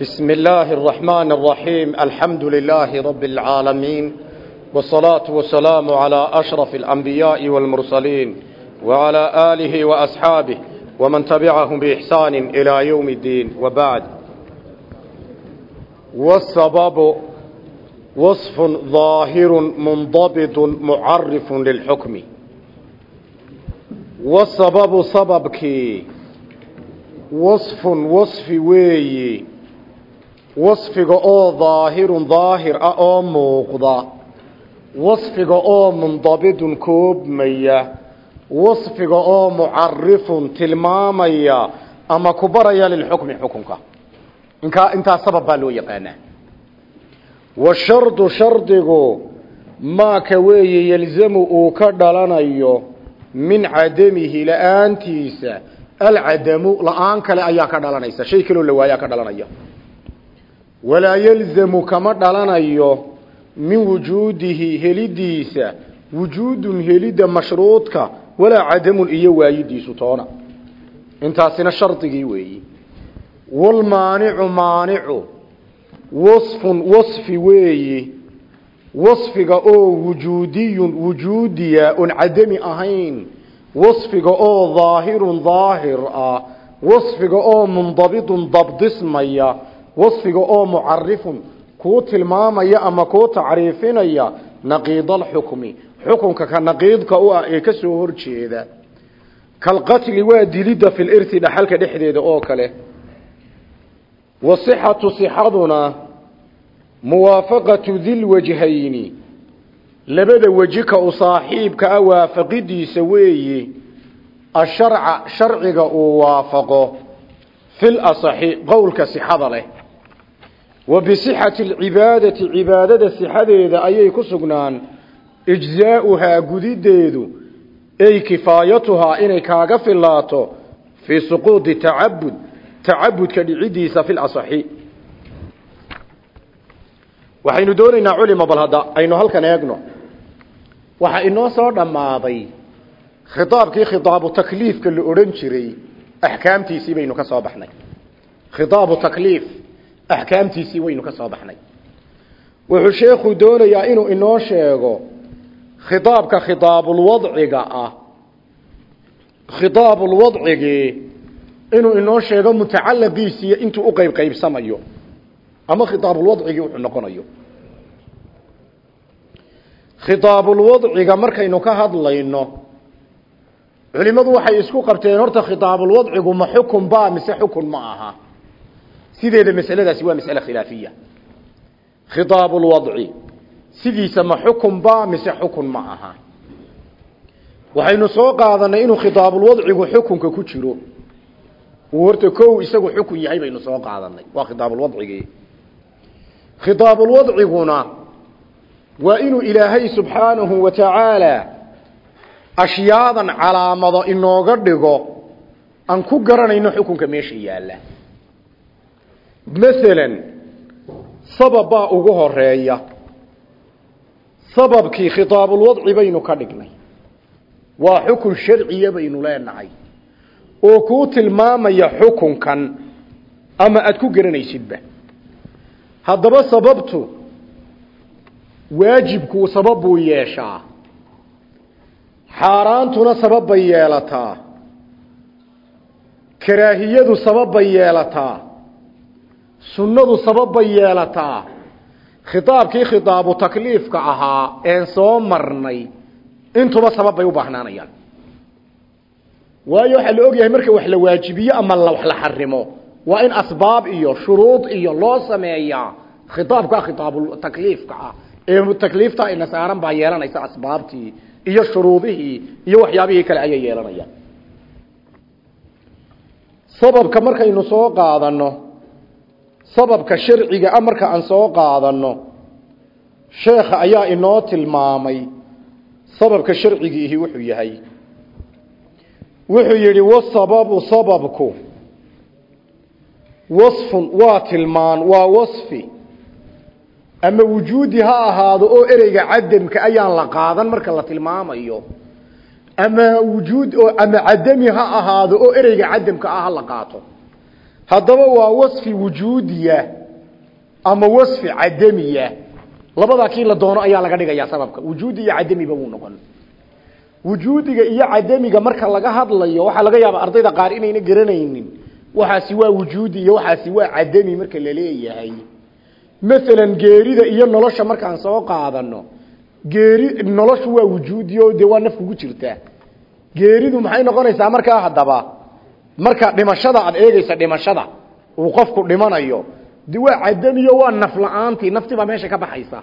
بسم الله الرحمن الرحيم الحمد لله رب العالمين والصلاة والسلام على أشرف الأنبياء والمرسلين وعلى آله وأصحابه ومن تبعهم بإحسان إلى يوم الدين وبعد والسبب وصف ظاهر منضبط معرف للحكم والسبب سببك وصف وصف وي wasfiga oo daahirun daahir ah oo muuqda wasfiga oo mundabidun koobmaya wasfiga oo mucarifun tilmaamaya ama ku baraya lilxukmi xukunka. Inkaa intaa sabab baa loo yaqaanaa. Washardu shardigu maaka weeye yelzamu uu ka dhalanayo min cadamihi la'aantiisa alcadamu la'aan kale ayaa ka dhalanaysa shay kaloo la waayaa ka dhalanaya walaa yalzamu kama dhalanayo min wujuudihi helidiisa wujuudun helidda mashruudka walaa cadamun iyo waayidiisu toona. Intaasina shardigii weeyi. Walmaanicu maanicu wasfun wasfi weeyi. Wasfiga oo wujuudiyun wujuudiya oon cadami ahayn. Wasfiga oo daahirun daahir ah. Wasfiga oo mundabidun dabdismaya wasfiga oo mucarifun kuu tilmaamaya ama kuu tacriifinaya naqiidalxukmi xukunka ka naqiidka u ah ee ka soo horjeeda. Kalqatli waa dilidda fi lirti dhaxalka dhexdeeda oo kale. Wasixatu sixaduna muwaafaqatu dilwajhayni labada weji ka u saaxiibka ah waafaqidiisa weeye asharca sharciga uu waafaqo. Fil asaxi qowlka sixada leh wa bisixati alcibaadati cibaadada sixadeeda ayay ku sugnaan. Ijzaa'uhaa gudideedu ay kifaayatuhaa inay kaaga filaato fii suquudi tacabud tacabudka dhicidiisa fi lasaxi waxaynu doonaynaa culima bal hadda aynu halkan eegno. Waxaa inoo soo dhammaaday khitaabkii khitaabu takliifka la odhan jiray axkaamtiisii baynu ka soo axkaamtiisii waynu ka soo baxnay. Wuxuu sheekhu doonayaa inuu inoo sheego khitaabka khitaabulwadciga ah. Khitaabulwadcigii inuu inoo sheego mutacalaqiisiiyo intuu u qayb qaybsamayo. Ama khitaabulwadcigii wuxuu noqonayo. Khitaabulwadciga markaynu ka hadlayno culimadu waxay isku qabteen horta khitaabulwadcigu ma xukun ba mise xukun ma aha sideeda masaladaasi waa masale khilaafiya. Khitaab lwadci sidiisa ma xukun ba mise xukun ma aha. Waxaynu soo qaadanay inuu khitaabulwadcigu xukunka ku jiro. Uu horta kow isagu xukun yahay baynu soo qaadanay. Waa khitaabulwadcigii khitaabulwadciguna waa inuu ilaahay subxaanahu wa tacaala ashyaadan calaamado inooga dhigo aan ku garanayno xukunka meesha yaalla masalan sabab baa ugu horreeya sababkii khitaabulwadci baynu ka dhignay waa xukun sharciya baynu leenahay oo kuu tilmaamaya xukunkan ama aada ku garanaysidba. Haddaba sababtu waajibku sabab buu yeeshaa. Xaaraantuna sabab bay yeelataa. Karaahiyadu sabab bay yeelataa sunnadu sabab bay yeelataa. Khitaabkii khitaabu takliifka ahaa een soo marnay intuba sabab bay u baahnaanayaan. Waayo waxaa la ogyahay marka wax la waajibiyo ama wax la xarimo waa in asbaab iyo shuruud iyo loo sameeyaa khitaabka khitaabu takliifka ah. Ee takliifta ina saaran baa yeelanaysa asbaabtii iyo shuruudihii iyo waxyaabihii kale ayay yeelanayaan. Sababka markaynu soo qaadano sababka sharciga a marka aan soo qaadano sheekha ayaa inoo tilmaamay sababka sharcigiihi wuxuu yahay. Wuxuu yidhi wasababu sababku. Wasfun waa tilmaan waa wasfi. Ama wujuudi ha ahaado oo ereyga cadamka ayaan la qaadan marka la tilmaamayo. Ama wujuud ama cadami ha ahaado oo ereyga cadamka ah ha la qaato haddaba waa wasfi wujuudiya ama wasfi cadamiya. Labadaa kii la doono ayaa laga dhigayaa sababka. Wujuudi iyo cadamiba wuu noqon. Wujuudiga iyo cadamiga marka laga hadlayo waxaa laga yaabaa ardayda qaar inayna garanaynin. Waxaasi waa wujuudi iyo waxaasi waa cadami marka la leeyahay. Maalan geerida iyo nolosha markaan soo qaadano geeri noloshu waa wujuudi o dee naf kugu jirtaa geeridu maxay noqonaysaa markaa haddaba marka dhimashada aad eegaysa dhimashada uu qofku dhimanayo de waa cadamiyo waa naf la'aantii naftii baa meesha ka baxaysa.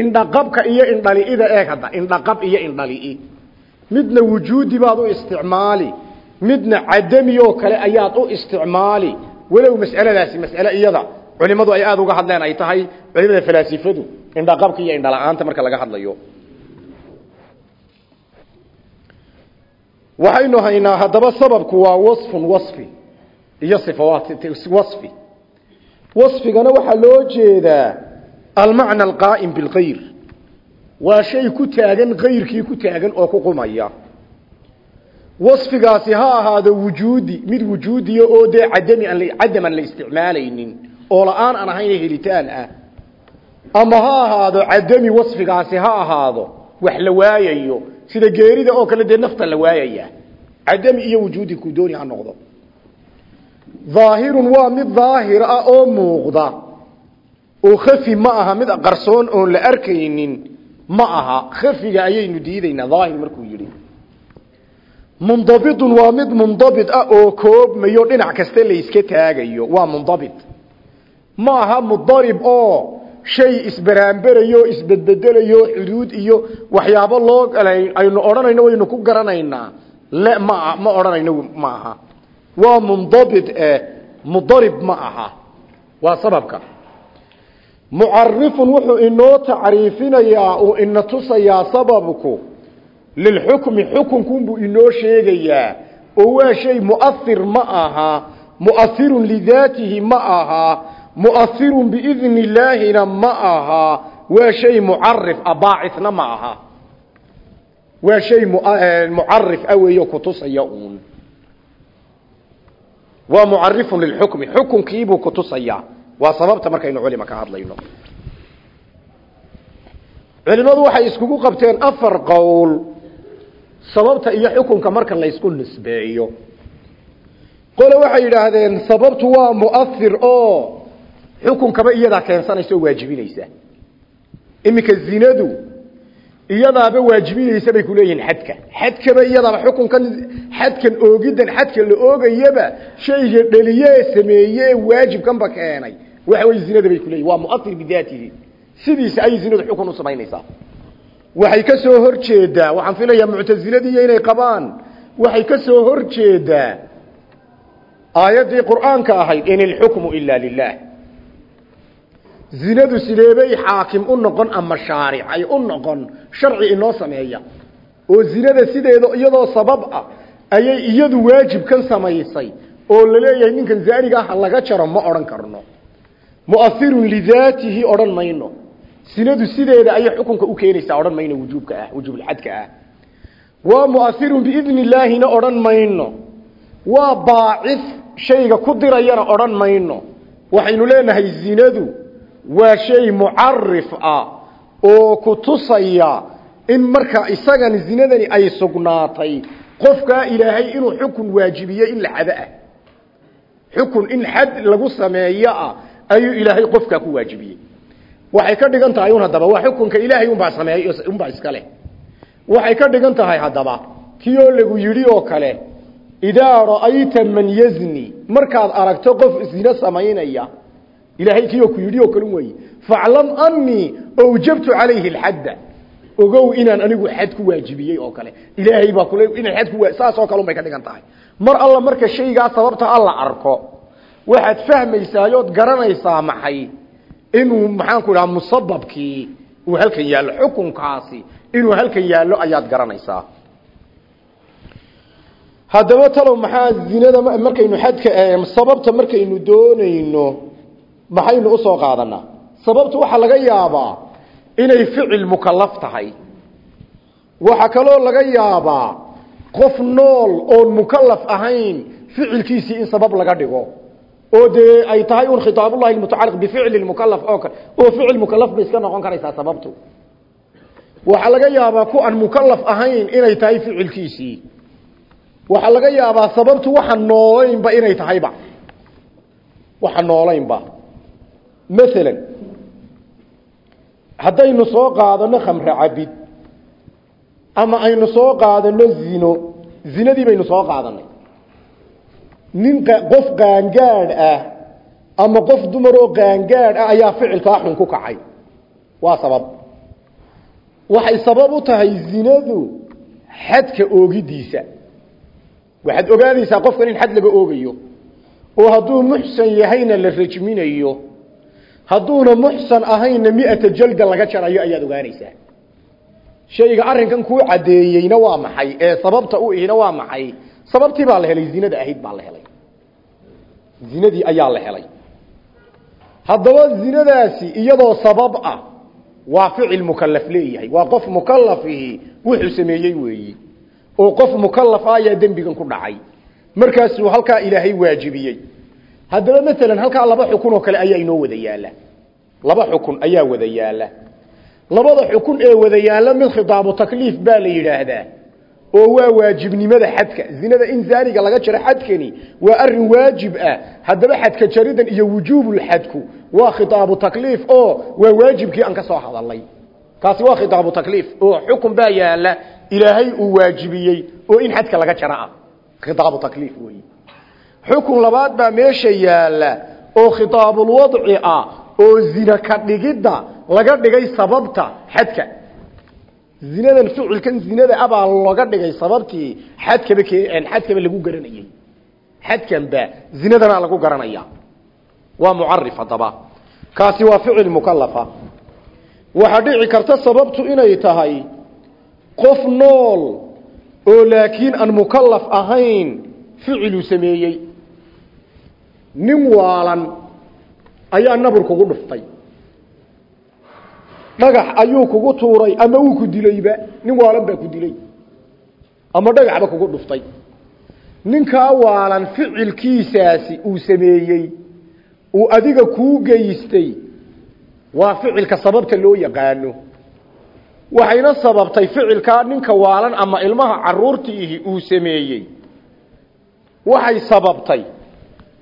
Indhaqabka iyo indhali'ida eeg hadda indhaqab iyo indhali'i midna wujuudi baad u isticmaali midna cadami oo kale ayaad u isticmaali. Walow mas'aladaasi mas'ale iyada culimadu ay aada uga hadleen ay tahay culimada falaasifadu indhaqabka iyo indhala-aanta marka laga hadlayo waxaynu haynaa haddaba sababku waa wasfun wasfi iyo wasfi. Wasfigana waxaa loo jeedaa almacna alqaa'im bilkayr waa shay ku taagan kayrkii ku taagan oo ku qumaya. Wasfigaasi ha ahaado wujuudi mid wujuudiya oo dee cadami aan cadam aan la isticmaalaynin oo la'aan aan helitaan ah. Ama ha ahaado cadami wasfigaasi ha ahaado wax la waayayo sida geerida oo kale dee nafta la waayaya. Cadami iyo wujuudi ku dooni ha noqdo. Daahirun waa mid daahir ah oo muuqda. Oo khafi ma aha mid qarsoon oon la arkaynin ma aha. Khafiga ayaynu diidaynaa daahir markuu yidhi. Mundabitun waa mid mundabit ah oo koobmayo dhinac kasta la iska taagayo. Waa mundabit. Ma aha mudarib oo shay isbaraamberayo isbedbedelayo xuduud iyo waxyaabo loo aynu odhanayno waynu ku garanaynaa. Le ma ma odhanayno ma aha. Waa mundabit eh mudarib ma aha. Waa sababka. Mucarifun wuxuu inoo tacriifinayaa uu ina tusayaa sababku. Lilxukmi xukunkunbuu inoo sheegayaa. Oo waa shay muahir ma aha. Muahirun lidaatihi ma aha muahirun biidni illaahina ma aha. Waa shay mucarif a baacina ma aha. Waa shay mucarif a weeyo kutusaya uun. Waa mucarifun lilxukmi xukunkiibuu kutusayaa waa sababta markaynu culima ka hadlayno. Culimadu waxay iskugu qabteen afar qowl. Sababta iyo xukunka marka laysku nisbeeyo. Qole waxay yidhaahdeen sababtu waa muahir oo xukunkaba iyadaa keensanaysa oo waajibinaysa. Iminka zinadu iyadaaba waajibinaysa bay kuleeyihiin xadka. Xadkaba iyadaaba xukunkan xadkan oogidan xadka la oogayaba shayga dhaliye sameeye waajibkanba keenay. Waxa wey zinada bay kuleeyihin waa muahir bidaatihi. Sidiisa ayay zinadu xukun u samaynaysaa waxay ka soo hor waxaan filayaa muctasiladiiyo inay qabaan. Waxay ka soo hor jeedaa qur'aanka ahayd in ilxukmu ila lilah zinadu sideebay xaakim u noqon ama shaaric ay u noqon sharci inoo sameeya. Oo zinada sideeda iyadoo sabab ah ayay iyadu waajibkan samaysay. Oo la leeyahay ninkan zaaniga ah laga jaro ma odhan karno. Muahirun lidaatihi odhan mayno. Sinadu sideeda ayay xukunka u keenaysaa odhan mayno wujuubka ah wujuubulxadka ah. Waa muahirun biidni illaahina odhan mayno. Waa baacif shayga ku dirayana odhan mayno. Waxaynu leenahay zinadu waa shay mucarif ah oo ku tusaya in marka isagan zinadani ay sugnaatay qofkaa ilaahay inuu xukun waajibiyo in la xado ah. Xukun in xad lagu sameeyo ah ayuu ilaahay qofkaa ku waajibiyey. Waxay ka dhigan tahay un haddaba waa xukunka ilaahay unbaa sameey unbaa iska leh. Waxay ka dhigan tahay haddaba kii lagu yidhi oo kale idaa ra'ayta man yazni markaad aragto qof zina samaynaya ilaahay kii oo ku yidhi oo kale weeye faclam annii awjabtu calayhi alxadda ogow inaan anigu xad ku waajibiyey oo kale. Ilaahay baa kule inaan xad ku saas oo kale un bay ka dhigan tahay. Mar alla marka shaygaa sababta alla arko waxaad fahmaysaa ood garanaysaa maxay? Inuu maxaanku idhaha musababkii uu halkan yaallo xukunkaasi inuu halkan yaallo ayaad garanaysaa. Haddaba talow maxaa zinada markaynu xadka sababta markaynu doonayno maxaynu u soo qaadanaa sababtu waxaa laga yaabaa inay ficil mukalaf tahay. Waxaa kaloo laga yaabaa qof nool oon mukalaf ahayn ficilkiisii in sabab laga dhigo. Oo dee ay tahay un khitaabullahi almutacalliq bificli lmukalaf oo kale oo ficil mukalaf bay iska noqon karaysaa sababtu. Waxaa laga yaabaa ku aan mukalaf ahayn inay tahay ficilkiisii. Waxaa laga yaabaa sababtu waxa noolaynba inay tahayba. Waxa noolaynba maalan haddaynu soo qaadano khamre cabid ama aynu soo qaadano zino zinadii baynu soo qaadanay. Nin qof qaangaadh ah ama qof dumar oo qaangaadh ah ayaa ficilkaa xun ku kacay. Waa sabab. Waxay sabab u tahay zinadu xadka oogidiisa. Waxaad ogaanaysaa qofkan in xad laga oogayo oo hadduu muxsan yahayna la rajminayo hadduuna muxsan ahaynna miata jalda laga jarayo ayaad ogaanaysaa shayga arrinkan kuu caddeeyeyna waa maxay? Ee sababta u ihina waa maxay? Sababtii baa la helay zinada ahayd baa la helay. Zinadii ayaa la helay. Haddaba zinadaasi iyadoo sabab ah waa ficil mukalaf leeyahay. Waa qof mukalafihi wuxuu sameeyey weeyi. Oo qof mukalaf ayaa dembigan ku dhacay. Markaasuu halkaa ilaahay waajibiyey haddaba maalan halkaa laba xukun oo kale ayaa inoo wada yaalla laba xukun ayaa wada yaalla labada xukun ee wada yaalla mid khitaabu takliif baa la yidhaahdaa oo waa waajibnimada xadka. Zinada in zaaniga laga jaro xadkani waa arrin waajib ah. Haddaba xadka jaridan iyo wujuubulxadku waa khitaabu takliif oo waa waajibkii aan ka soo hadalnay kaasi waa khitaabu takliif oo xukun baa yaalla ilaahay uu waajibiyey oo in xadka laga jaro ah. Khitaabu takliif weeye xukun labaad baa meesha yaalla oo khitaabulwadci ah oo zina ka dhigidda laga dhigay sababta xadka. Zinadan ficilkan zinada abaa laga dhigay sababtii xadkaba xadkaba lagu garanayey xadkanba zinadana lagu garanaya. Waa mucarif haddaba. Kaasi waa ficil mukalafa waxaa dhici karta sababtu inay tahay qof nool oo laakiin aan mukalaf ahayn ficiluu sameeyey nin waalan ayaa nabur kugu dhuftay. Dhagax ayuu kugu tuuray ama uu ku dilayba nin waalan baa ku dilay. Ama dhagaxba kugu dhuftay. Ninkaa waalan ficilkiisaasi uu sameeyey uu adiga kuu geystay waa ficilka sababta loo yaqaano. Waxayna sababtay ficilkaa ninka waalan ama ilmaha caruurtiihi uu sameeyey. Waxay sababtay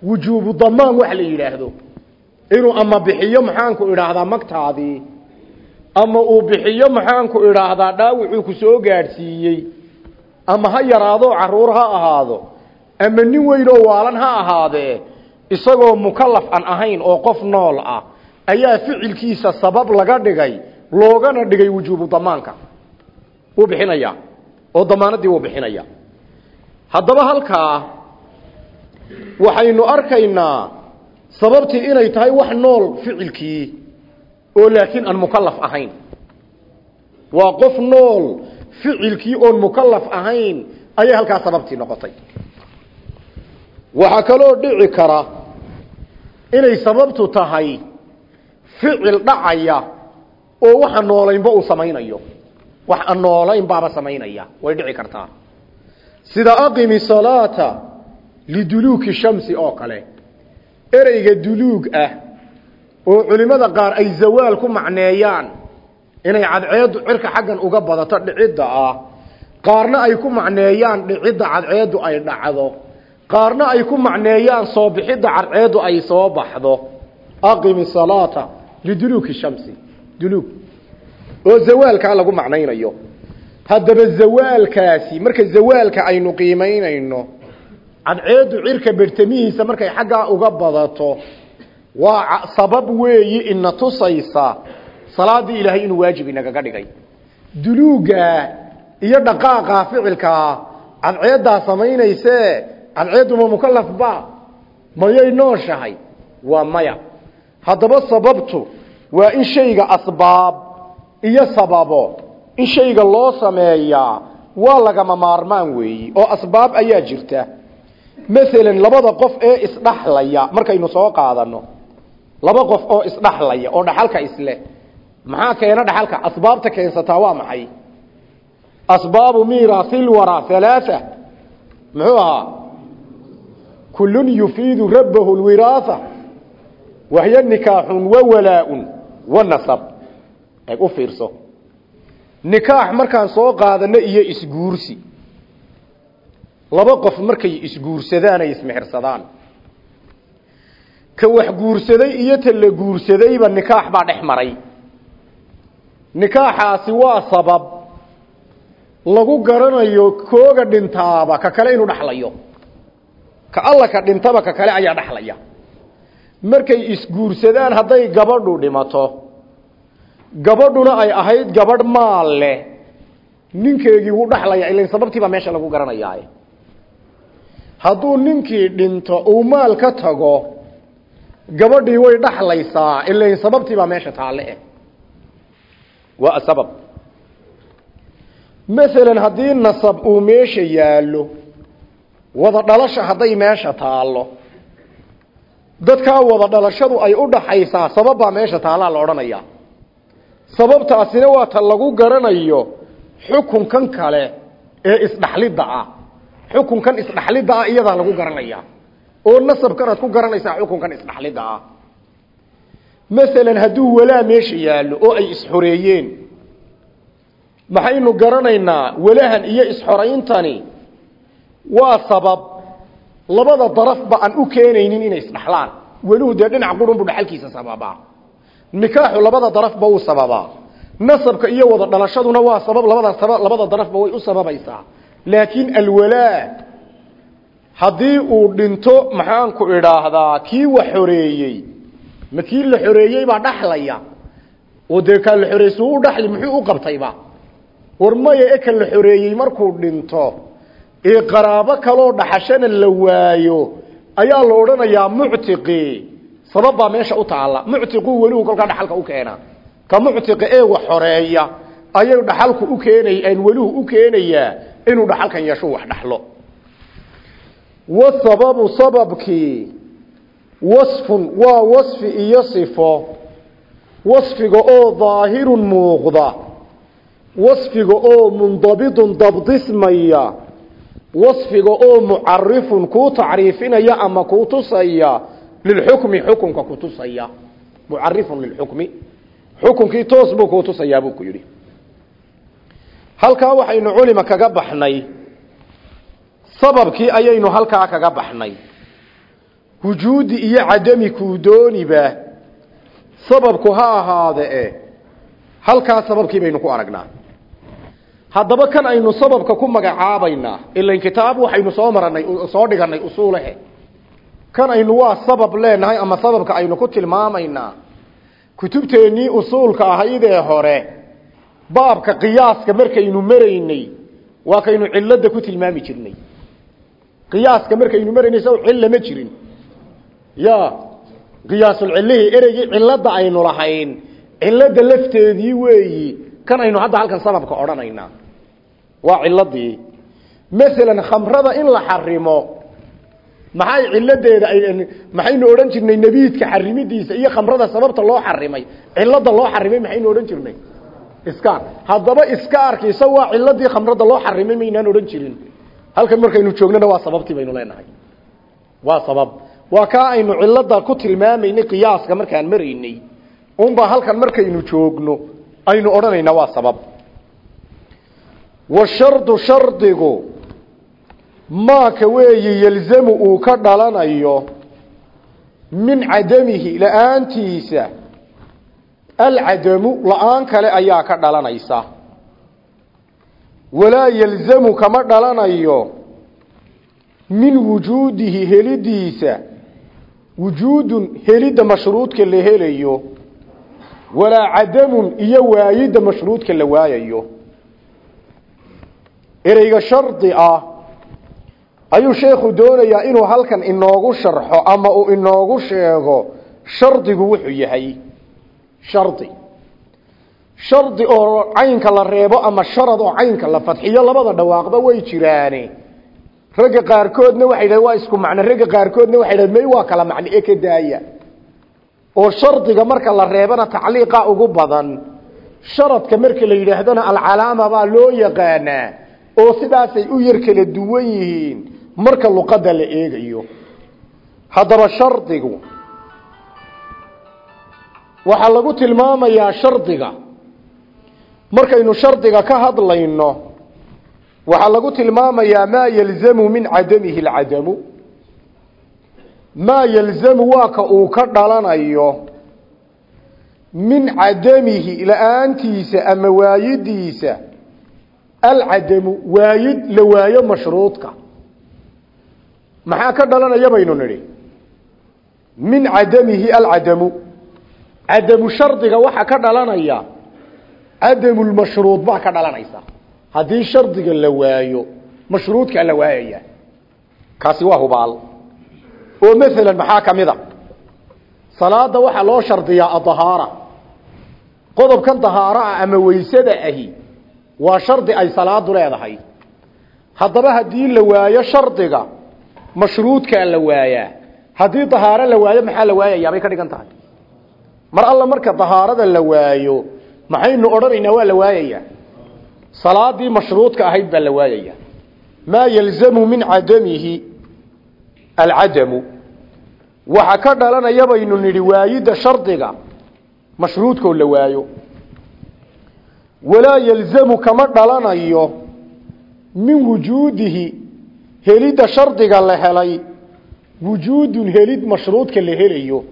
wujuubu damaan wax la yidhaahdo. Inuu ama bixiyo maxaanku idhaahdaa magtaadii ama uu bixiyo maxaanku idhaahdaa dhaawicuu ku soo gaadhsiiyey ama ha yaraado carruur ha ahaado ama nin weyn oo waalan ha ahaadee isagoo mukalaf aan ahayn oo qof nool ah ayaa ficilkiisa sabab laga dhigay loogana dhigay wujuubu damaanka wuu bixinayaa oo damaanadii wuu bixinaya haddaba halkaa waxaynu arkaynaa sababtii inay tahay wax nool ficilkii oo laakiin aan mukalaf ahayn. Waa qof nool ficilkii oon mukalaf ahayn ayay halkaa sababtii noqotay. Waxaa kaloo dhici kara inay sababtu tahay ficil dhacaya oo waxa noolaynba uu samaynayo. Wax aan noolayn baaba samaynaya way dhici kartaa. Sida aqimi salaata liduluuki shamsi oo kale. Ereyga duluug ah oo culimada qaar ay zawaal ku macneeyaan inay cadceedu cirka xaggan uga badato dhicidda ah qaarna ay ku macneeyaan dhicidda cadceedu ay dhacdo qaarna ay ku macneeyaan soo bixidda cadceedu ay soo baxdo. Aqimi salaata liduluuki shamsi. Duluug. Oo zawaalkaa lagu macnaynayo. Haddaba zawaalkaasi marka zawaalka aynu qiimaynayno cadceedu cirka bertamihiisa markay xaggaa uga badato waa sabab weeyi ina tusaysa salaadii ilaahay inuu waajib inagaga dhigay. Duluuga iyo dhaqaaqa ficilkaa cadceeddaa samaynayse cadceeddu ma mukalaf ba mayay nooshahay? Waa maya. Haddaba sababtu waa in shayga asbaab iyo sababo. In shayga loo sameeyaa waa lagama maarmaan weeyi oo asbaab ayaa jirta maalan labada qof ee isdhaxlaya markaynu soo qaadano laba qof oo isdhaxlaya oo dhaxalka isleh maxaa keena dhaxalka? Asbaabta keensataa waa maxay? Asbaabu miiraasil waraa halaaa muxuu ahaa? Kullun yufiidu rabbahu lwiraatha wahyo nikaaxun wa walaa-un wa nasab. Eeg u fiirso. Nikaax markaan soo qaadano iyo isguursi laba qof markay isguursadaan ay ismexirsadaan ka wax guursaday iyo ta la guursadayba nikaax baa dhex maray. Nikaaxaasi waa sabab lagu garanayo kooga dhintaaba ka kale inuu dhaxlayo. Ka alla ka dhintaba ka kale ayaa dhaxlaya. Markay isguursadaan hadday gabadhu dhimato gabadhuna ay ahayd gabadh maal leh ninkeegii wuu dhaxlaya ilan sababtiibaa meesha lagu garanayaa hadduu ninkii dhinto uu maal ka tago gabadhii way dhaxlaysaa ilan sababtiibaa meesha taalle eh waa sabab. Masalan haddii nasab uu meesha yaallo wada dhalasha hadday meesha taallo dadkaa wada dhalashadu ay u dhaxaysaa sababbaa meesha taallaa la odhanayaa. Sababtaasina waa ta lagu garanayo xukunkan kale ee isdhaxlidda ah xukunkan isdhaxlidda ah iyadaa lagu garanayaa oo nasabkan aad ku garanaysaa xukunkan isdhaxlidda ah masalan hadduu walaa meesha yaallo oo ay isxoreeyeen. Maxaynu garanaynaa walahan iyo isxorayntani? Waa sabab labada darafba aan u keenaynin inay isdhaxlaan. Weluhu dee dhinac qurunbu dhaxalkiisa sababaa. Nikaaxu labada darafba uu sababaa. Nasabka iyo wada dhalashaduna waa sabab labada labada darafba way u sababaysaa laakiin alwalaa haddii uu dhinto maxaanku idhaahdaa kii wax xoreeyey. Ma la xoreeyey baa dhaxlaya. Oo dee la xoreeyey suu dhaxli muxuu u qabtayba war maya eka la xoreeyey markuu dhinto ee qaraabo kaloo dhaxashana la waayo ayaa la odhanayaa muctiqi. Sabab baa meesha u taalla. Muctiqu weligu kolkaa dhaxalka u keena. Ka muctiqa ee wax xoreeya ayay dhaxalku u keenay aan welihu u keenayaa inuu dhaxalkan yeesho wax dhaxlo. Wasababu sababkii wasfun waa wasfi iyo sifo. Wasfiga oo daahirun muuqda. Wasfiga oo mundabidun dabdismaya. Wasfiga oo mucarifun kuu tacriifinaya ama kuu tusaya. Lilxukmi xukunka ku tusaya. Mucarifun lilxukmi xukunkii toos buu kuu tusayaa buu ku yidhi halkaa waxaynu culima kaga baxnay. Sababkii ayaynu halkaa kaga baxnay. Wujuudi iyo cadami kuu dooniba sababku ha ahaade e halkaa sababkii baynu ku aragnaa. Haddaba kan aynu sababka ku magacaabaynaa ilan kitaab waxaynu soo maranay soo dhiganay usuulahe kan aynu waa sabab leenahay ama sababka aynu ku tilmaamaynaa kutubteennii usuulka ahaydee hore baabka qiyaaska markaynu maraynay waa kaynu cilada ku tilmaami jirnay. qiyaaska markaynu maraynay saw cilla ma jirin. Ya qiyaasul cillihii ereygii cilada aynu lahayn. Cilada lafteedii weeyi kan aynu hadda halkan sababka odhanaynaa. Waa ciladii masalan khamrada in la xarimo maxay ciladeeda maxaynu odhan jirnay nebiidka xarimidiisa iyo khamrada sababta loo xarimay. Cilada loo xarimay maxaynu odhan jirnay iskaar. Haddaba iskaarkiisa waa ciladii khamrada loo xarimay maynaan odhan jirin. Halkan markaynu joognana waa sababtii baynu leenahay. Waa sabab. Waa kaa aynu cilada ku tilmaamaynay qiyaaska markaan maraynay. Unbaa halkan markaynu joogno aynu odhanaynaa waa sabab. Washardu shardigu maaka weeye yelzamu uu ka dhalanayo min cadamihi la'aantiisa alcadamu la'aan kale ayaa ka dhalanaysa. Walaa yelzamu kama dhalanayo min wujuudihi helidiisa. Wujuudun helidda mashruudka la helayo. Walaa cadamun iyo waayidda mashruudka la waayayo. Ereyga shardi ah ayuu sheekhu doonayaa inuu halkan inoogu sharxo ama uu inoogu sheego shardigu wuxuu yahay shardi. Shardi oo caynka la reebo ama sharad oo caynka la fadxiyo labada dhawaaqba way jiraane. Ragga qaarkoodna waxay dhahen waa isku macno. Ragga qaarkoodna waxay dhahen may waa kala macno ee ka daaya. Oo shardiga marka la reebana tacliiqa ugu badan. Sharadka marka la yidhaahdana alcalaama baa loo yaqaanaa oo sidaasay u yar kala duwan yihiin marka luqadda la eegayo. Haddaba shardigu waxaa lagu tilmaamayaa shardiga. Markaynu shardiga ka hadlayno waxaa lagu tilmaamayaa maa yalzamu min cadamihi alcadamu. Maa yalzamu waa uu ka dhalanayo min cadamihi la'aantiisa ama waayidiisa alcadamu waayid la waayo mashruudka. Maxaa ka dhalanaya baynu nidhi? Min cadamihi alcadamu cadamu shardiga waxaa ka dhalanaya cadamulmashruud baa ka dhalanaysa. Haddii shardiga la waayo mashruudkaa la waayaya kaasi waa hubaal. Oo maalan maxaa ka mid a salaada waxaa loo shardiyaa adahaara qodobkan dahaaro ah ama weysada ahi waa shardi ay salaadu leedahay. Haddaba haddii la waayo shardiga mashruudkaa la waayaa. Haddii dahaaro la waayo maxaa la waayayaa bay ka dhigan tahay mar alla marka dahaarada la waayo maxaynu odhanaynaa waa la waayayaa salaadii mashruudka ahayd baa la waayayaa maa yalzamu min cadamihi alcadamu. Waxa ka dhalanaya baynu nidhi waayidda shardiga mashruudkoo la waayo. Walaa yalzamu kama dhalanayo min wujuudihi helidda shardiga la helay. Wujuudun helid mashruudka la helayo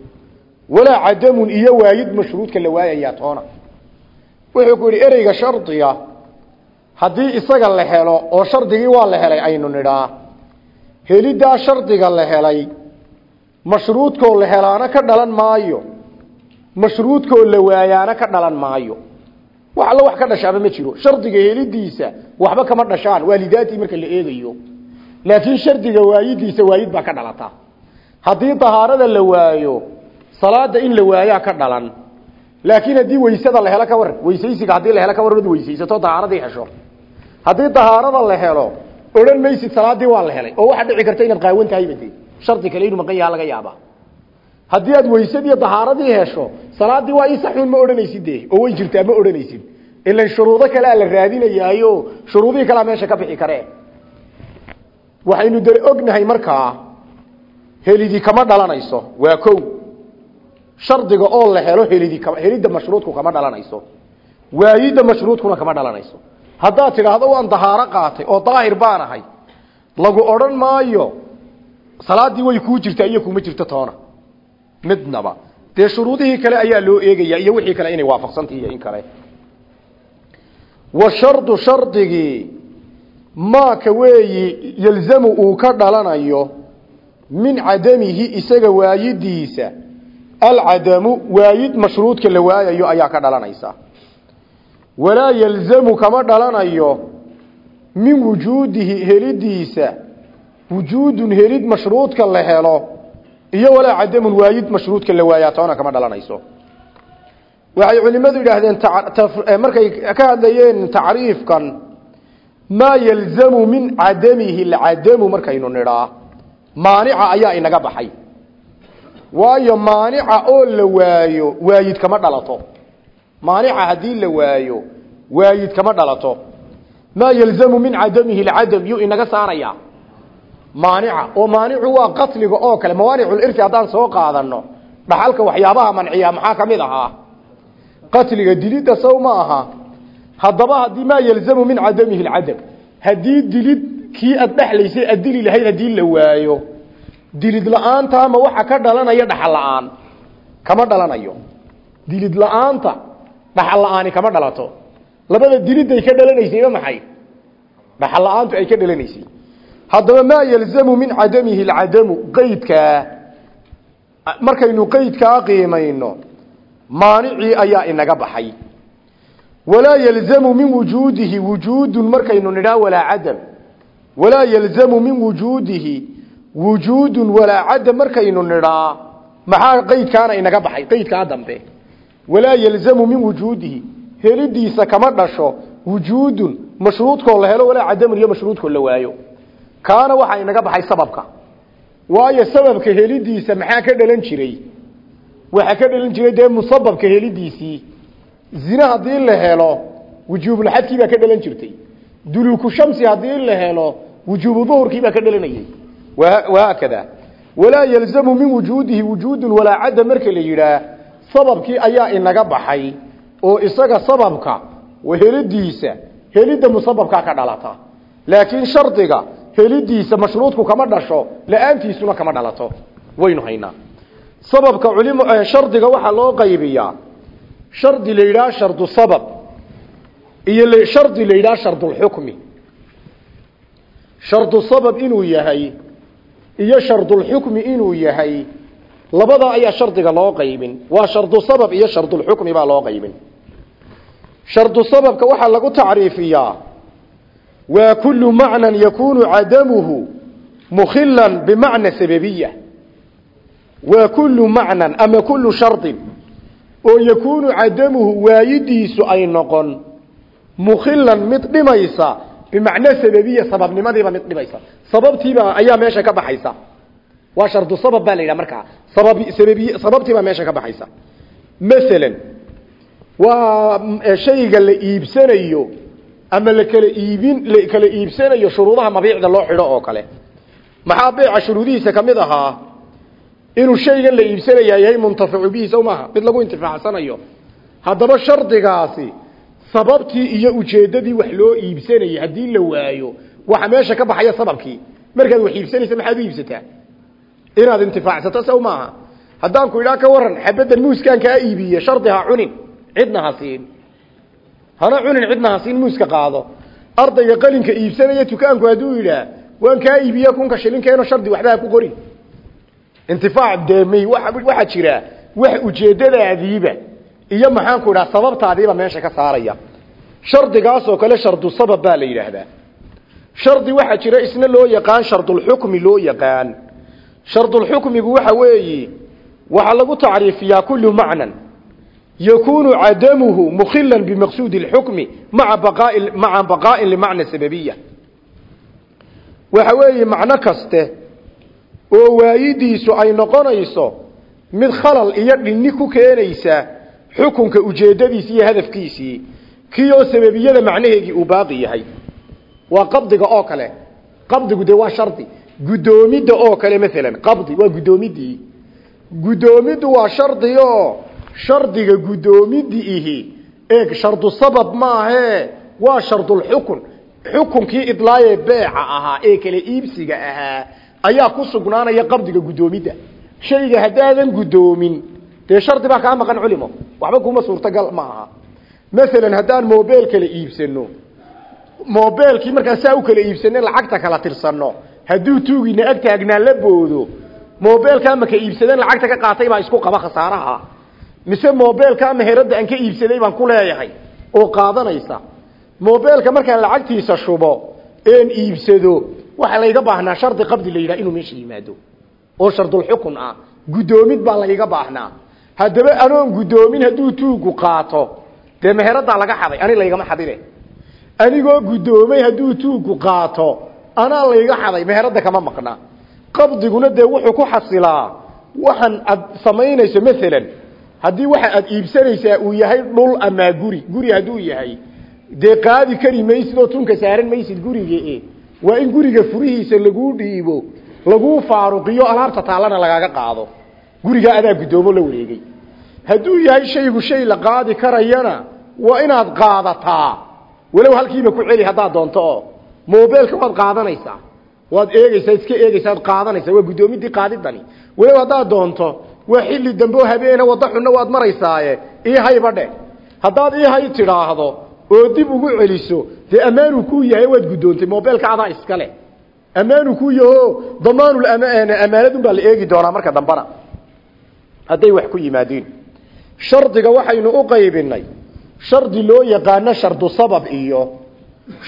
walaa cadamun iyo waayid mashruudka la waayayaa toona. Wuxuu ku yidhi ereyga shardiga haddii isaga la helo oo shardigii waa la helay aynu nidhaa. Heliddaa shardiga la helay mashruudkoo la helaana ka dhalan maayo. Mashruudkoo la waayaana ka dhalan maayo. Wax alla wax ka dhashaaba ma jiro. Shardiga helidiisa waxba kama dhashaan. Marka la eegayo. Laakiin shardiga waayidiisa waayid baa ka dhalata. Haddii dahaarada la waayo salaada in la waayaa ka dhalan. Laakiin haddii weysada la helo ka waran weysaysiga haddii la helo ka waran ad weysaysato dahaaradii hesho. Haddii dahaarada la helo odhan maysid salaadii waa la helay oo waxaa dhici karta inaad qaawan tahay bade shardi kale inuu maqan yaha laga yaaba haddii aad weysadii dahaaradii hesho salaadii waa isaxuun ma odhanaysid de oo way jirtaa ma odhanaysid. Ilan shuruudo kalea la raadinayaayo shuruudihii kalea meesha ka bixi kare waxaynu de ognahay markaa helidii kama dhalanayso waa ko shardiga oo la helo helidii helidda mashruudku kama dhalanayso. Waayidda mashruudkuna kama dhalanayso. Haddaad tidhaahdo waan dahaaro qaatay oo daahir baan ahay. Lagu odhan maayo salaadii way kuu jirtaa iyo kuma jirto toona. Midnaba. Dee shuruudihii kale ayaa loo eegaya iyo wixii kale inay waafaqsantahi iyo in kale. Wa shardu shardigii maaka weeyi yalzamu uu ka dhalanayo min cadamihi isaga waayidiisa alcadamu waayid mashruudka la waayayo ayaa ka dhalanaysa walaa yalzamu kama dhalanayo min wujuudihi helidiisa wujuudun helid mashruudka la helo iyo walaa cadamun waayid mashruudka la waayaa toona kama dhalanayso waxay culimadu yidhaahdeen markay ka hadlayeen tacriifkan maa yalzamu min cadamihi lcadamu markaynu nidhaa maanica ayaa inaga baxay waayo maanica oo la waayo waayid kama dhalato. Maanica haddii la waayo waayid kama dhalato. Maa yalzamu min cadamihi lcadam yuu inaga saarayaa maanica oo maanicu waa qatliga oo kale mawaaniculirsi haddaan soo qaadano dhaxalka waxyaabaha manciya maxaa ka mid ahaa? Qatliga dilidda sow ma aha. Haddaba haddii maa yalzamu min cadamihi lcadam haddii dilid kii aad dhexlaysay aad dili lahayd haddii la waayo dilid la'aanta ama waxa ka dhalanaya dhaxal la'aan. Kama dhalanayo. Dilid la'aanta dhaxal la'aani kama dhalato. Labada diliday ka dhalanaysayba maxay? Dhaxal la'aantu ay ka dhalanaysay haddaba maa yalzamu min cadamihi alcadamu? Qeydkaa markaynu qeydkaa qiimayno maanicii ayaa inaga baxay. Walaa yalzamu min wujuudihi wujuudun markaynu nidhaa walaa cadam. Walaa yalzamu min wujuudihi wujuudun walaa cadam markaynu nidhaa maxaa qeydkaana inaga baxay? Qeydkaa dambe walaa yalzamu min wujuudihi. Helidiisa kama dhasho wujuudun mashruudkoo la helo walaa cadamun iyo mashruudkoo la waayo. Kaana waxaa inaga baxay sababka. Waayo sababka helidiisa maxaa ka dhalan jiray? Waxaa ka dhalan jiray dee musababka helidiisii. Zine haddii la helo wujuubulxadkii baa ka dhalan jirtay. Duluuku shamsi haddii la helo wujuubu duhurkii baa ka dhalanayay wahaakada walaa yalzamu min wujuudihi wujuudun walaa cadda marka la yidhaah sababkii ayaa inaga baxay oo isaga sababka helidiisa helidda musababkaa ka dhalata. Laakiin shardiga helidiisa mashruudku kama dhasho la'aantiisuna kama dhalato. Waynu haynaa. Sababka culim shardiga waxaa loo qaybiyaa shardi la yidhaha shardu sabab iyo shardi la yidhaha shardulxukmi shardu sabab inuu yahay iyo shardulxukmi inuu yahay labada ayaa shardiga loo qaybin. Waa shardu sabab iyo shardulxukmi baa loo qaybin. Shardu sababka waxaa lagu tacriifiyaa waa kulu macnan yakunu cadamuhu mukhilan bimacna sababiya. Waa kulu macnan ama kulu shardin oo yakunu cadamuhu waayidiisu ay noqon mukhilan mid dhimaysa bimacna sababiya sababnimadiiba mid dhimaysa sababtiiba ayaa meesha ka baxaysa. Waa shardu sabab baa la yidhaha markaa. Sabab sababiy sababtiibaa meesha ka baxaysa. Masalan waa shayga la iibsanayo ama la kala iibin la kala iibsanayo shuruudaha mabiicda loo xidho oo kale. Maxaa beeca shuruudihiisa ka mid ahaa inuu shaygan la iibsanaya yahay muntaficu bihi sow mid lagu intifaacsanayo. Haddaba shardigaasi sababtii iyo ujeeddadii wax loo iibsanayay haddii la waayo waxa meesha ka baxaya sababkii. Markaad wax iibsanaysa maxaad iibsataa? Inaad intifaacsato sow maaha. Haddaan ku idhaa ka waran xabaddan muuskaan kaa iibiye shardi ha cunin cidna ha hana cunin cidna ha muuska qaado. Ardayga qalinka iibsanaya dukaanku hadduu yidhaah waan kaa iibiye kunka shilinkeeno shardi waxba ku qorin. Intifaac deemay waxaa jira wax ujeedadaadiiba iyo maxaanku idhaha sababtaadiiba meesha ka saaraya. Shardigaasoo kale shardu sabab baa la yidhaahdaa shardi waxaa jira isna loo yaqaan shardulxukmi loo yaqaan. Shardulxukmigu waxa weeyi waxaa lagu tacriifiyaa kullu macnan. Yakunu cadamuhu mukhila bimaqsuudi اlxukmi maa baqaai maca baqaa'in limacna sababiya. Waxa weeye macno kaste oo waayidiisu ay noqonayso mid khalal iyo dhinni ku keenaysa xukunka ujeeddadiisi iyo hadafkiisii kii oo sababiyada macnaheegii uu baaqi yahay waa qabdiga oo kale. Qabdigu dee waa shardi. Guddoomidda oo kale maalan qabdi waa guddoomidii guddoomiddu waa shardi oo shardiga guddoomiddi ihi eeg shardu sabab maahee waa shardulxukun xukunkii idlaayee beeca ahaa ee kala iibsiga ahaa ayaa ku sugnaanaya qabdiga guddoomidda shayga haddaadan guddoomin dee shardi baa kaa maqan culimo. Waxba kuma suurtagal ma aha masalan haddaan mobel kala iibsano mobeelkii markaan saa u kala iibsane lacagta kala tirsano hadduu tuugina ag taagnaa la boodo. Mobeelkaa maka iibsadeen lacagta ka qaatay baa isku qaba khasaaraha. Mise mobeelkaa meherada aan ka iibsaday baan ku leeyahay? Oo qaadanaysa. Mobeelka markaan lacagtiisa shubo een iibsado waxaa layga baahnaa shardi qabdi la yidhaha inuu meesha yimaado. Oo shardulxukun ah. Guddoomid baa layga baahnaa. Haddaba anoon guddoomin hadduu tuugu qaato dee meheradaa laga xaday? Ani laygama xadine anigoo guddoomay hadduu tuugu qaato anaa layga xaday meherada kama maqna. Qabdiguna dee wuxuu ku xasilaa waxaan aad samaynayso maalan haddii waxa aad iibsanaysaa uu yahay dhul ama guri guri hadduu yahay dee qaadi kari maysid tunka saaran maysid guriga waa in guriga furihiisa laguu dhiibo laguu faaruqiyo alaabta taallana lagaaga qaado. Gurigaa adaa guddoomo la wareegay. Hadduu yahay shaygu shay la qaadi karayana waa inaad qaadataa walow halkiiba ku celi haddaad doonto oo mobeelka qaadanaysaa waad eegeysaa iska eegeysaa ad qaadanaysaa waa guddoomidii qaadidani walow haddaad doonto waa xilli dambe oo habeena wadda xunna waad maraysaaye ii hayba dheh. Haddaad ii hay tidhaahdo oo dib ugu celiso dee ammaanuu kuu yahay waad guddoontay mobeelka adaa iskale ammaanuu kuu yaho damaanul amaanadun baa la eegi doonaa marka dambana hadday wax ku yimaadiin shardiga waxaynu u qaybinay shardi loo yaqaano shardu sabab iyo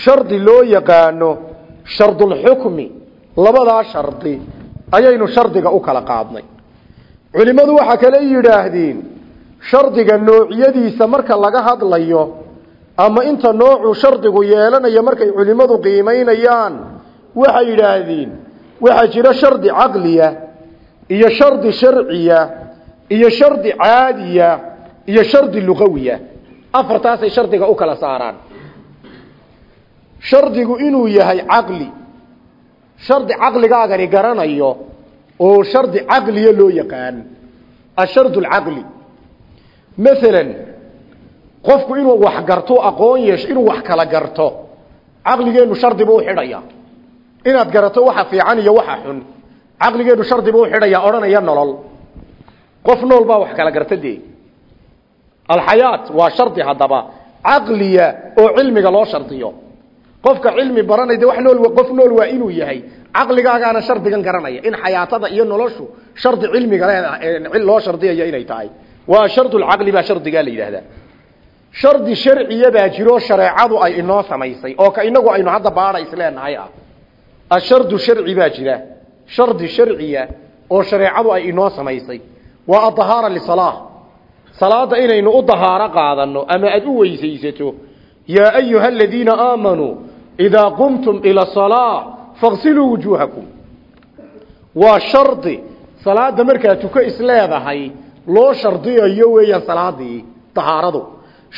shardi loo yaqaano shardulxukmi labadaa shardi ayaynu shardiga u kala qaadnay. Culimmadu waxaa kale yidhaahdeen shardiga noocyadiisa marka laga hadlayo ama inta noocuu shardigu yeelanayo markay culimmadu qiimaynayaan waxay yidhaahdeen waxaa jira shardi caqliya iyo shardi sharciya iyo shardi caadiya iyo shardi luqawiya afartaasay shardiga u kala saaraan. Shardigu inuu yahay caqli. Shardi caqligaagani garanayo oo shardi caqliya loo yaqaan ashard alcaqli maalan qofku inuu wax garto aqoon yeesho inuu wax kala garto caqligeenu shardi buu xidhaya. Inaad garato waxa fiican iyo waxa xun caqligeenu shardi buu xidhaya odhanaya nolol. Qof nool baa wax kala garta alxayaat waa shardi haddaba caqliya oo cilmiga loo shardiyo. Qofka cilmi baranay de wax nool qof nool waa inuu yahay. Caqligaagaana shardigan garanaya. In xayaatada iyo noloshu shardi cilmiga leedahay loo shardiyaya inay tahay. Waa shardulcaqli baa shardigaa la yidhaahdaa. Shardi sharciya baa jiro shareecadu ay inoo samaysay oo ka inagu aynu hadda baadha isleenahay ah. Ashardu sharci baa jira. Shardi sharciya oo shareecadu ay inoo samaysay. Waa adahaara lisalaa salaada inaynu u dahaaro qaadano ama aad u weysaysato yaa ayuha aladiina aamanuu idaa qumtum ila salaa faqsiluu wujuuhakum. Waa shardi. Salaada markaa tuko isleedahay loo shardiyayo weeyaan salaadii dahaaradu.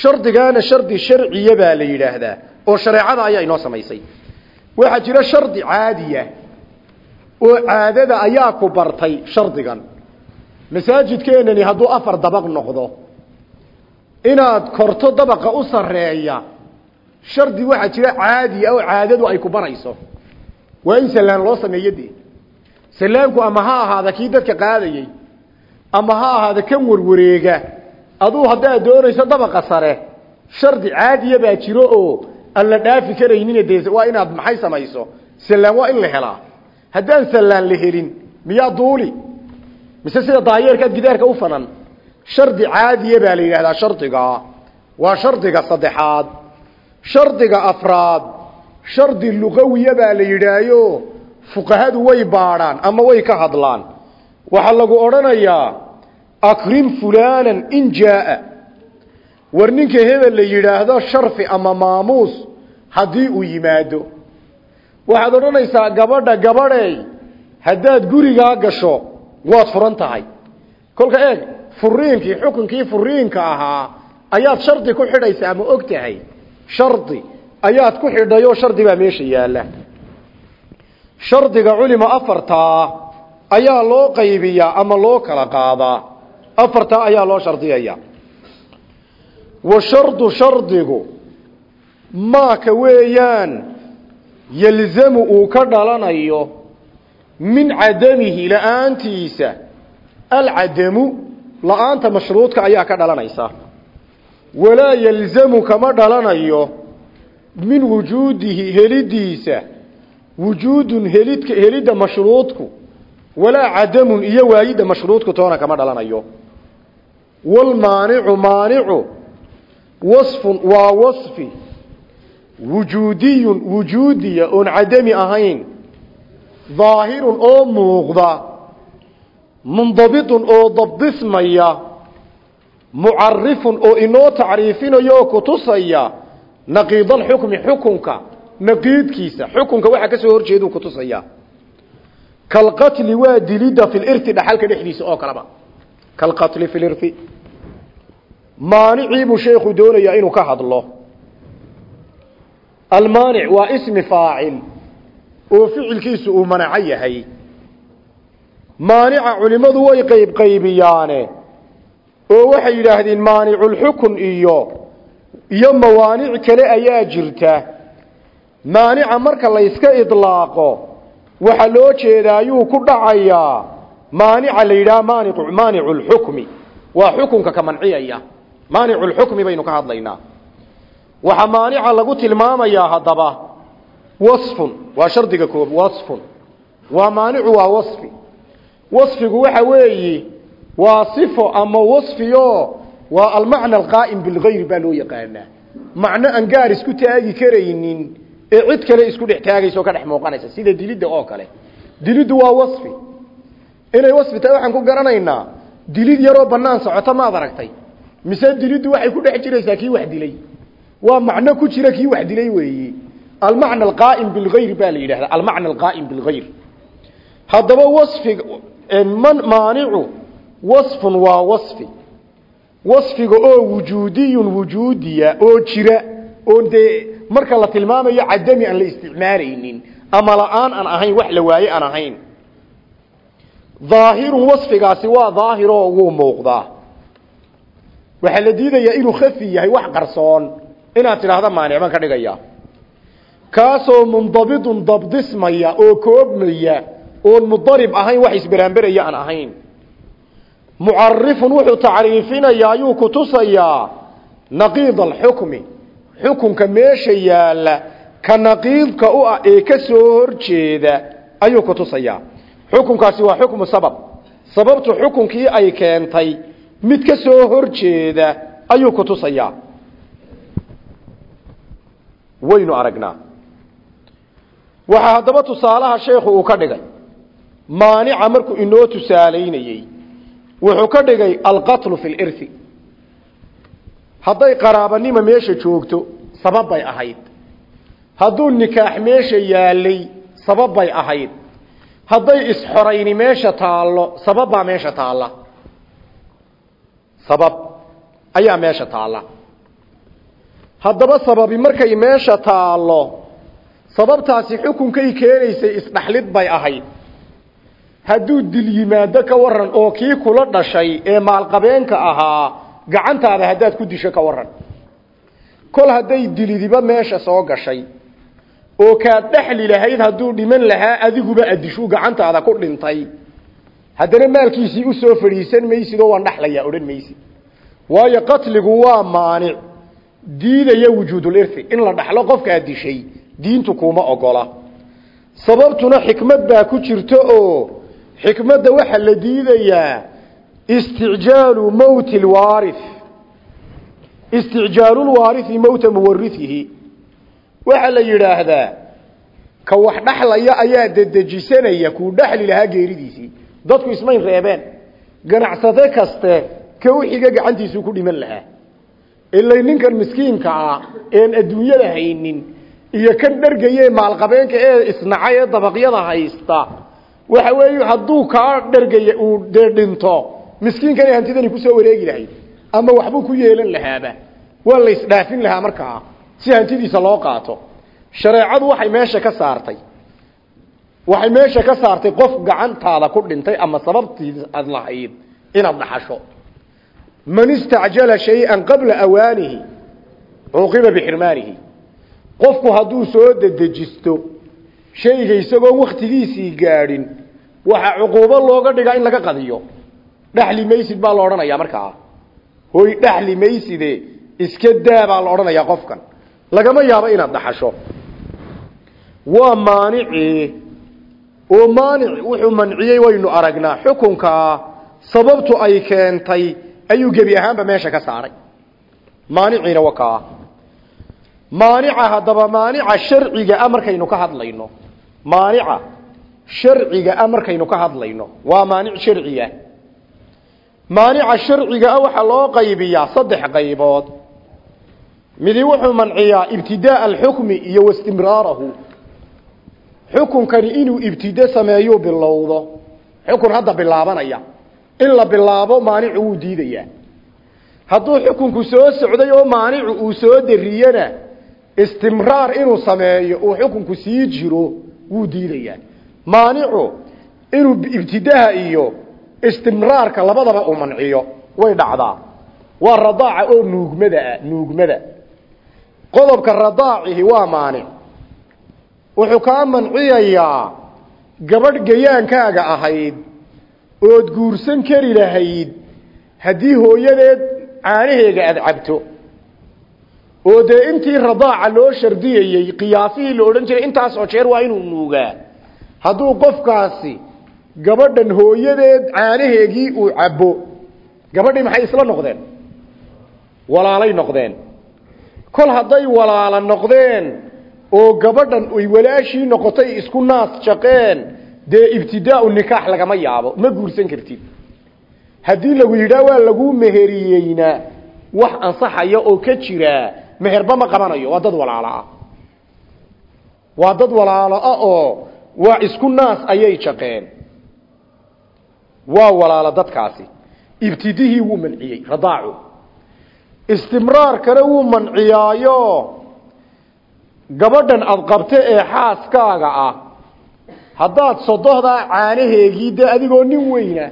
Shardigaana shardi sharciya baa la yidhaahdaa oo shareecada ayaa inoo samaysay. Waxaa jira shardi caadiya oo caadada ayaa ku bartay shardigan masaajidkeenani hadduu afar dabaq noqdo inaad korto dabaqa u sareeya shardi waxaa jira caadiya oo caadadu ay ku barayso. Waa in sallaan loo sameeyo dee. Sallaanku ama ha ahaada kii dadka qaadayey ama ha ahaada kan warwareega aduu haddaad doonayso dabaqa sare shardi caadiya baa jiro oo aan la dhaafi karaynin dee waa inaad maxay samayso? Sallaan waa in la helaa. Haddaan sallaan la helin miyaa duuli mise sida daayeerkaad gidaarka u fanan shardi caadiya baa la yidhahdaa shardiga. Waa shardiga saddexaad shardiga afraad shardi luqawiya baa la yidhaayo. Fuqahadu way baadhaan ama way ka hadlaan. Waxaa lagu odhanayaa akrim fulanan in jaaa. War ninka hebel la yidhaahdo sharfi ama maamuus haddii uu yimaado. Waxaad odhanaysaa gabadha gabadhey haddaad gurigaa gasho waad furan tahay. Kolka eeg furiinkii xukunkii furiinka ahaa ayaad shardi ku xidhaysaa ma og tahay shardi. Ayaad ku xidhay oo shardi baa meesha yaalla. Shardiga culima afartaa ayaa loo qaybiyaa ama loo kala qaadaa. Afartaa ayaa loo shardiyaya. Wa shardu shardigu maaka weeyaan yalzamu uu ka dhalanayo min cadamihi la'aantiisa. Alcadamu la'aanta mashruudka ayaa ka dhalanaysa. Walaa yalzamu kama dhalanayo min wujuudihi helidiisa. Wujuudun helidka helidda mashruudku. Walaa cadamun iyo waayidda mashruudku toona kama dhalanayo. Walmaanicu maanicu wasfun waa wasfi. Wujuudiyun wujuudiya oon cadami ahayn daahirun oo muuqda mundabitun oo dabdismaya mucarifun oo inoo tacriifinaya oo kutusaya naqiidalxukmi xukunka naqiidkiisa xukunka waxaa ka soo horjeeduu kutusaya. Kalqatli waa dilidda fi lirti dhaxalka dhexdiisa oo kaleba. Kalqatli fi lirti maanicii buu sheekhu doonayaa inuu ka hadlo. Almaanic waa ismi faacil oo ficilkiisu uu manaco yahay. Maanica culimmadu way qayb qaybiyaane oo waxay yidhaahdeen maaniculxukun iyo iyo mawaanic kale ayaa jirta. Maanica marka layska idlaaqo waxaa loo jeedaa ku dhacayaa maanica la yidhaha maanic maaniculxukmi waa xukunka ka manciyaya. Maaniculxukmi baynu ka hadlaynaa. Waxaa maanica lagu tilmaamayaa haddaba wasfun waa shardiga koob wasfun. Waa maanicu waa wasfi. Wasfigu waxa weeyi waa sifo ama wasfiyo waa almacna alqaa'im bilgayr baa loo yaqaanaa. Macno aan gaar isku taagi karaynin ee cid kale isku dhex taagaysa oo ka dhex muuqanaysa sida dilidda oo kale. Diliddu waa wasfi. Inay wasfi tahay waxaan ku garanaynaa dilid yaroo bannaan socota maad aragtay. Mise diliddu waxay ku dhex jiraysaa dilay? Waa macno ku jira kii wax dilay weeyi bilgayr baa la yidhahdaa. Almacna alqaa'im bilgayr haddaba wasfiga man maanicu wasfun waa wasfi. Wasfiga oo wujuudiyun wujuudiya oo jira oo dee marka la tilmaamayo cadami aan la isticmaalaynin ama la'aan aan ahayn wax la waaye aan ahayn. Daahirun wasfigaasi waa daahiroo wuu muuqdaa. Waxaa la diidayaa inuu khafi yahay wax qarsoon. Inaad tidhaahda maanic ka dhigaya kaasoo mundabidun dabdismaya oo koobmaya oon mudarib ahayn wax isberaanberaya aan ahayn. Mucarifun wuxuu tacriifinayaa ayuu ku tusayaa naqiid alxukmi. Xukunka meesha yaalla ka naqiidka u ah ee ka soo horjeeda ayuu ku tusayaa. Xukunkaasi waa xukmu sabab. Sababtu xukunkii ay keentay mid ka soo horjeeda ayuu ku tusayaa. Waynu aragnaa waxaa haddaba tusaalaha sheekhu uu ka dhigay. Maanica markuu inoo tusaalaynayey wuxuu ka dhigay alqatlu fi lirthi hadday qaraabanima meesha joogto sabab bay ahayd. Hadduu nikaax meesha yaalay sabab bay ahayd. Hadday isxorayni meesha taallo sabab baa meesha taalla. Sabab ayaa meesha taalla. Haddaba sababi markay meesha taallo sababtaasi xukunkay keenaysay isdhaxlid bay ahayd. Hadduu dil yimaado ka waran oo kii kula dhashay ee maalqabeenka ahaa gacantaada haddaad ku disho ka waran kol hadday dilidiba meesha soo gashay oo kaad dhexli lahayd hadduu dhiman lahaa adiguba adishuu gacantaada ku dhintay. Haddana maalkiisii u soo fadhiisan maysid oo waan dhexlayaa odhan maysid waayo qatligu waa maanic. Diidaya wujuudulirthi in la dhaxlo qofkaad dishay diintu kuma ogola. Sababtuna xikmad baa ku jirta oo xikmadda waxaa la diidayaa isticjaalu mowti lwaarith isticjaalulwaarithi mowta muwarihihi waxaa la yidhaahdaa ka wax dhaxlaya ayaa dedejisanaya kuu dhexli lahaa geeridiisii dadku ismayn reebeen. Ganacsade kaste ka uxiga gacantiisuu ku dhiman lahaa. Ilay ninkan miskiinka ah een adduunyada haynin iyo kan dhergaye maalqabeenka ee isnacay ee dabaqyada haysta. Waxa weeye hadduu kaa dhergaya uu dee dhinto miskiinkana hantidani ku soo wareegi lahayd ama waxbuu ku yeelan lahaaba. Waa la isdhaafin lahaa markaa si hantidiisa loo qaato. Shareecadu waxay meesha ka saartay. Waxay meesha ka saartay qof gacantaada ku dhintay ama sababtii aad lahayd inaad dhaxasho. Man istacjala shay-an qabla awaanihi cuuqiba bixirmaanihi qofku hadduu soo dedejisto shayga isagoon waktigiisii gaadhin waxaa cuquubo looga dhigaa in laga qadiyo. Dhexli maysid baa la odhanayaa markaa hoy dhexli iska daa baa la odhanayaa qofkan. Lagama yaabo inaad dhaxasho. Waa maanicii oo maanic wuxuu manciyey waynu aragnaa xukunkaa sababtu ay keentay ayuu gebi ahaanba meesha ka saaray. Maaniciina waa kaa maanica haddaba maanica sharciga a markaynu ka hadlayno. Maanica sharciga a markaynu ka hadlayno. Waa maanic sharciga maanica sharciga a waxaa loo qaybiyaa saddex qaybood. Midi wuxuu manciyaa ibtidaa alxukmi iyo wastimraarahu xukunkani inuu ibtide sameeyu bilowdo. Xukun hadda bilaabanaya. In la bilaabo maanicu wuu diidayaa. Hadduu xukunku soo socday oo maanicu uu soo dariyana istimraar inuu sameeyo uu xukunku sii jiro wuu diidayaa. Maanicu inuu ibtidaha iyo istimraarka labadaba uu manciyo way dhacdaa. Waa radaaca oo nuugmada ah nuugmada. Qodobka radaacihi waa maanic. Wuxuu kaa manciyayaa gabadh gayaankaaga ahayd ood guursan kari lahayd haddii hooyadeed caanaheega aada cabto oo dee intii radaaca loo shardiyayey qiyaasihii la odhan jiray intaas oo jeer waa inuu nuugaa. Hadduu qofkaasi gabadhan hooyadeed caanaheegii uu cabbo gabadhii maxay isla noqdeen? Walaalay noqdeen. Kol hadday walaala noqdeen oo gabadhan ay walaashii noqotay isku naas jaqeen dee ibtidaau nikaax lagama yaabo ma guursan kartid. Haddii lagu yidhaah waa lagu meheriyeyna wax ansaxaya oo ka jira meherba ma qabanayo waa dad walaalo ah. Waa dad walaalo ah oo waa isku naas ayay jaqeen waa walaalo dadkaasi. Ibtidihii wuu manciyey radaacu. Istimraarkana wuu manciyaayo. Gabadhan aad qabta ee xaaskaaga ah. Haddaad sodohdaa caanaheegii dee adigoo nin weyna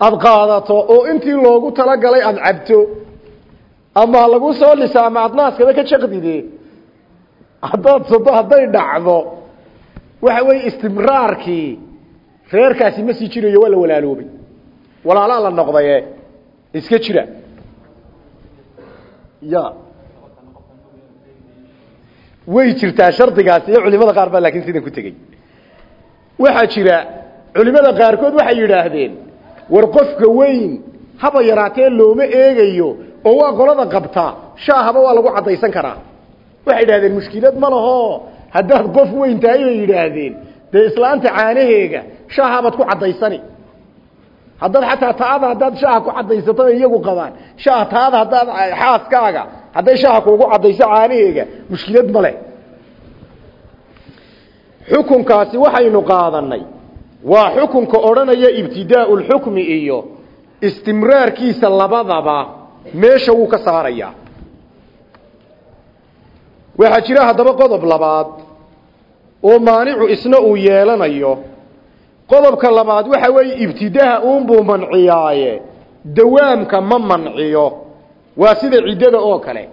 aada qaadato oo intii loogu talagalay aada cabto ama lagu soo lisa ama aad naaskaba ka jaqdide haddaad sodo hadday dhacdo waxa weeye istimraarkii reerkaasi ma sii jirayo waa la walaaloobay. Walaalaa la noqdaye iska jira. Ya. Way jirtaa shardigaasi culimada qaar baa laakiin sidan ku tegey waxaa jira culimada qaarkood waxay yidhaahdeen war qofka weyn haba yaraatee looma eegayo oo waa qolada qabta shaahaba waa lagu caddaysan karaa. Waxay yidhahdeen mushkilad ma laho. Haddaad qof weyn tahay bay yidhaahdeen. Dee islaanta caanaheega shaahabaad ku caddaysani. Haddaad xataa taada haddaad shaaha ku caddaysato iyagu qabaan. Shaah taada haddaad xaaskaaga hadday shaaha kuugu caddayso caanaheega mushkilad ma leh. Xukunkaasi waxaynu qaadanay waa xukunka odhanaya ibtidaau lxukmi iyo istimraarkiisa labadaba meesha wuu ka saarayaa waxaa jira haddaba qodob labaad oo maanicu isna uu yeelanayo. Qodobka labaad waxa weeye ibtidaha uunbuu manciyaaye dawaamka ma manciyo. Waa sida ciddada oo kale.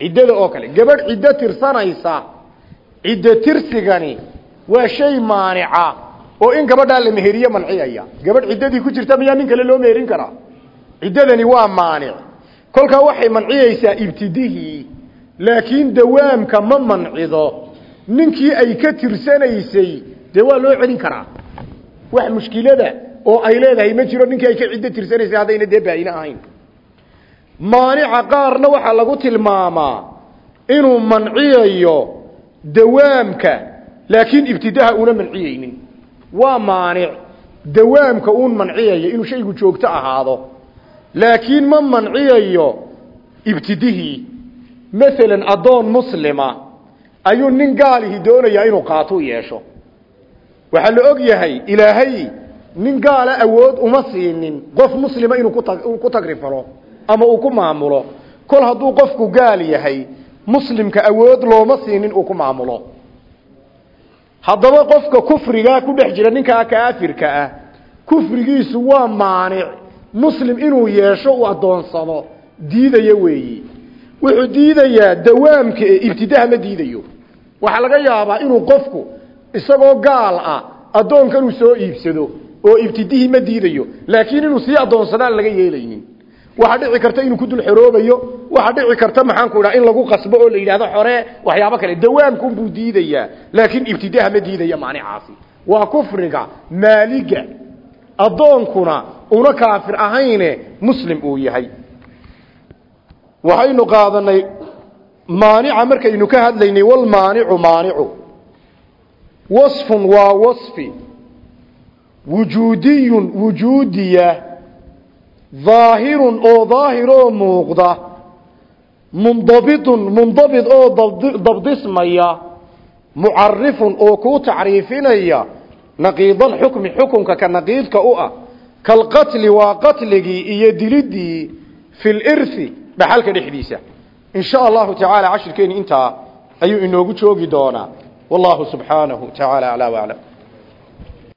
Ciddada oo kale. Gabadh ciddo tirsanaysa ciddo tirsigani waa shay maanica oo in gabadhaa la meheriye manciyaya. Gabadh ciddadii ku jirta miyaa nin kale loo meherin karaa ciddadani waa maanic. Kolkaa waxay manciyeysaa ibtidihii laakiin dawaamka ma mancido. Ninkii ay ka tirsanaysay dee waa loo celin karaa? Wax mushkilada oo ay leedahay ma jiro ninkii ay ka ciddo tirsanaysay haddayna dee baayine ahayn. Maanica qaarna waxaa lagu tilmaamaa inuu manciyayo dawaamka laakiin ibtidaha una manciyeynin. Waa maanic. Dawaamka uun manciyayo inuu shaygu joogto ahaado laakiin ma manciyayo ibtidihii. Masalan addoon muslima ayuu nin gaalihi doonayaa inuu qaato yeesho. Waxaa la og yahay ilaahay nin gaala awood uma siinin qof muslima inuu ku tagrifalo ama uu ku maamulo. Kol hadduu qofku gaal yahay muslimka awood looma siinin uu ku maamulo. Haddaba qofka kufrigaa ku jira ninkaa kaafirka ah kufrigiisu waa maanic muslim inuu yeesho uu addoonsado diidaya weeyi. Wuxuu diidayaa dawaamka ee ibtidaha ma diidayo. Waxaa laga yaabaa inuu qofku isagoo gaal ah addoonkan uu soo iibsado oo ibtidihii ma diidayo laakiin inuu sii addoonsadaan laga yeelaynin. Waxaa dhici karta inuu ku dul xoroobayo waxaa dhici karta maxaanku idhaha in lagu qasbo oo la yidhahdo xore waxyaabo kale. Dawaamkunbuu diidayaa laakiin ibtidaha ma diidaya maanicaasi. Waa kufriga maaliga addoonkuna una kaafir ahayne muslim uu yahay. Waxaynu qaadanay maanica markaynu ka hadlaynay walmaanicu maanicu wasfun waa wasfi. Wujuudiyun wujuudiya. Daahirun oo daahiroo muuqda. Mundabitun mundabit oo dabdismaya. Mucarifun oo kuu tacriifinaya. Naqiidalxukmi xukunka ka naqiidka u ah kalqatli waa qatligii iyo dilidii fi lirhi dhaxalka dhexdiisa. In sha allahu tacaala cashirkeeni intaa ayuu inoogu joogi doonaa. Wallahu subxaanahu tacaala aclaa waclam